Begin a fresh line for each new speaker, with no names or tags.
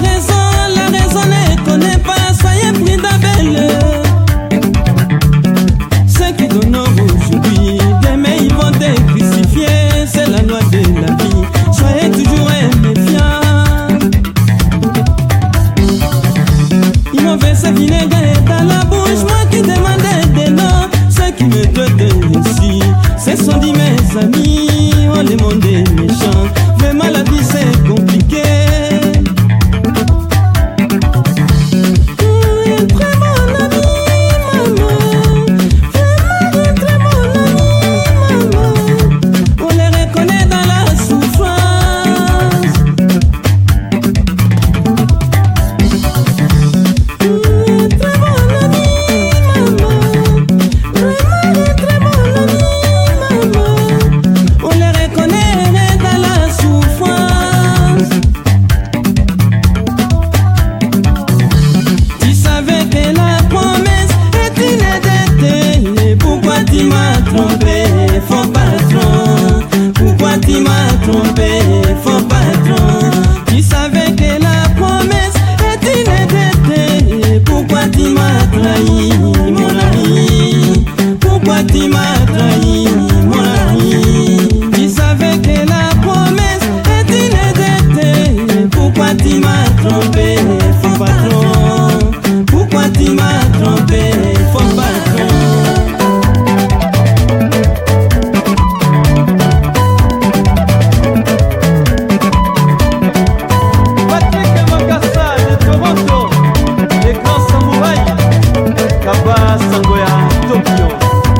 darkness kaba sango ya tokyo